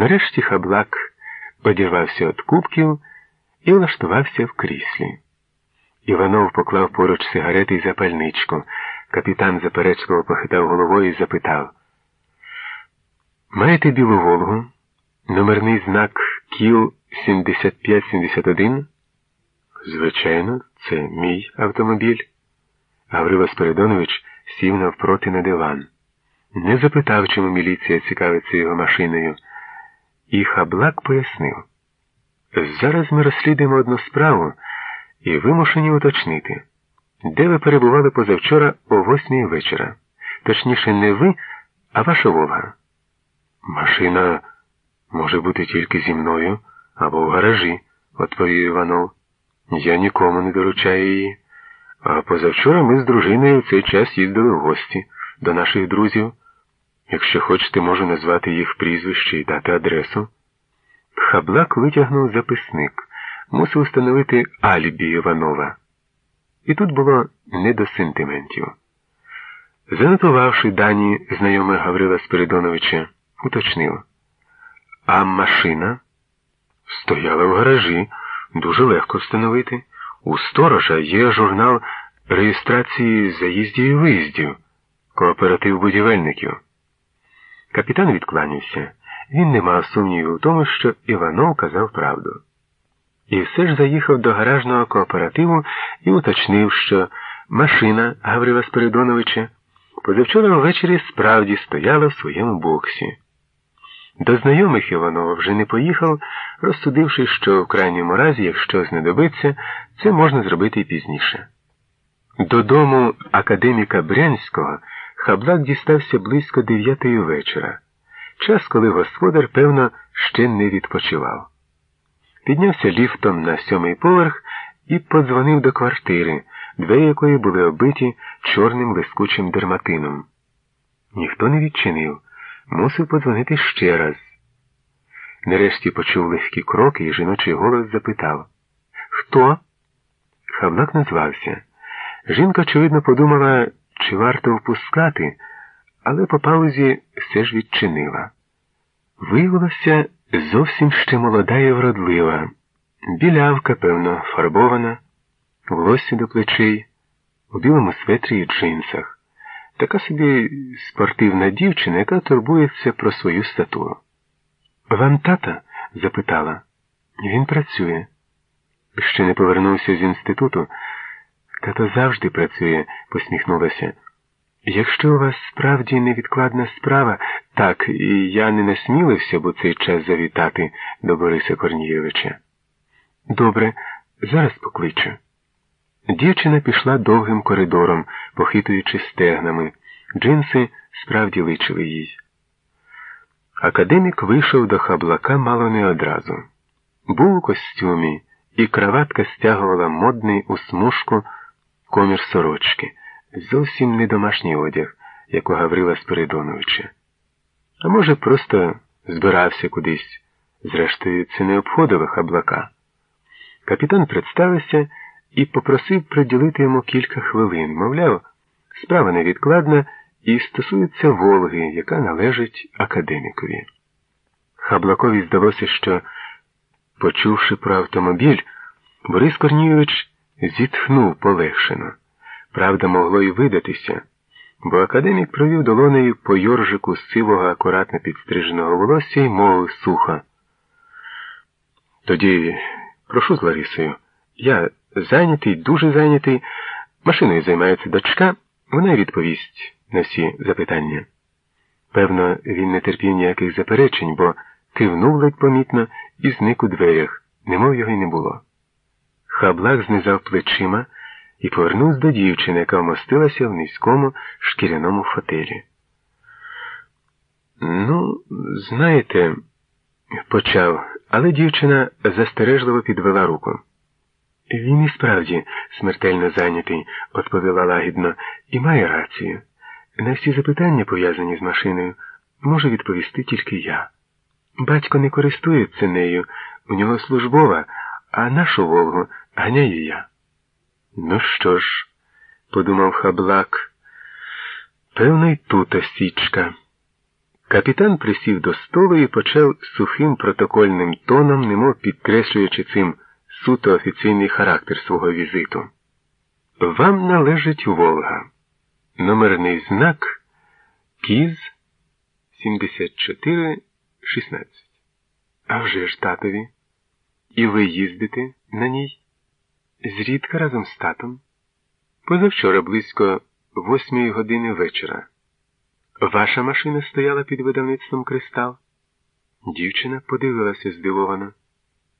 Нарешті хаблак одірвався від кубків і влаштувався в кріслі. Іванов поклав поруч сигарети і запальничку. Капітан заперечливо похитав головою і запитав. Маєте білу Волгу? Номерний знак Кіл 7571? Звичайно, це мій автомобіль. Гаврило Спиридонович сів навпроти на диван. Не запитав, чому міліція цікавиться його машиною. І Хаблак пояснив. Зараз ми розслідуємо одну справу і вимушені уточнити, де ви перебували позавчора о восьмій вечора. Точніше, не ви, а ваша Волга. Машина може бути тільки зі мною або в гаражі, відповів Іванов. Я нікому не доручаю її. А позавчора ми з дружиною в цей час їздили в гості до наших друзів. Якщо хочете, можу назвати їх прізвище і дати адресу. Хаблак витягнув записник, мусив встановити алібі Іванова. І тут було не до сентиментів. Занотувавши дані знайомих Гаврила Спиридоновича, уточнив. А машина стояла в гаражі, дуже легко встановити. У сторожа є журнал реєстрації заїздів і виїздів, кооператив будівельників. Капітан відкланявся. Він не мав сумнівів у тому, що Іванов казав правду. І все ж заїхав до гаражного кооперативу і уточнив, що машина Гаврила Спиридоновича позавчора ввечері справді стояла в своєму боксі. До знайомих Іванова вже не поїхав, розсудивши, що в крайньому разі, якщо знадобиться, це можна зробити і пізніше. Додому академіка Брянського хаблак дістався близько дев'ятої вечора, час, коли господар, певно, ще не відпочивав. Піднявся ліфтом на сьомий поверх і подзвонив до квартири, двері якої були оббиті чорним лискучим дерматином. Ніхто не відчинив, мусив подзвонити ще раз. Нарешті почув легкі кроки і жіночий голос запитав Хто? Хавлак назвався. Жінка, очевидно, подумала, чи варто впускати, але по паузі все ж відчинила. Виявилося зовсім ще молода і вродлива, білявка, певно, фарбована, волосся до плечей, у білому светрі і джинсах. Така собі спортивна дівчина, яка турбується про свою статуру. Вам тата? запитала. Він працює. Ще не повернувся з інституту. Тато завжди працює, посміхнулася. Якщо у вас справді невідкладна справа, так, і я не насмілився б у цей час завітати до Бориса Корнієвича. Добре, зараз покличу. Дівчина пішла довгим коридором, похитуючи стегнами. Джинси справді личили їй. Академік вийшов до хаблака мало не одразу. Був у костюмі, і краватка стягувала модний у смужку комір сорочки, зовсім не домашній одяг, як у Гаврила Спиридоновича. А може, просто збирався кудись, зрештою, це не обходило хаблака. Капітан представився і попросив приділити йому кілька хвилин. Мовляв, справа невідкладна і стосується Волги, яка належить академікові. Хаблакові здалося, що, почувши про автомобіль, Борис Корнійович зітхнув полегшено. Правда, могло й видатися, бо академік провів долонею по йоржику з сивого акуратно підстриженого волосся і мовив сухо. Тоді прошу з Ларисою. Я зайнятий, дуже зайнятий. Машиною займається дочка, вона відповість на всі запитання. Певно, він не терпів ніяких заперечень, бо кивнув ледь помітно і зник у дверях, немов його й не було. Хаблак знизав плечима і повернувся до дівчини, яка вмостилася в низькому шкіряному фотелі. Ну, знаєте, почав, але дівчина застережливо підвела руку. Він і справді смертельно зайнятий, відповіла лагідно, і має рацію. На всі запитання, пов'язані з машиною, можу відповісти тільки я. Батько не користується нею, у нього службова, а нашу Волгу ганяю я. Ну що ж, подумав хаблак, певно, й тут осічка. Капітан присів до столу і почав сухим протокольним тоном, немов підкреслюючи цим суто офіційний характер свого візиту. Вам належить Волга. Номерний знак Кіз 7416. А вже ж татові. І ви їздите на ній? Зрідка разом з татом. Позавчора близько восьмої години вечора. Ваша машина стояла під видавництвом кристал? Дівчина подивилася здивовано.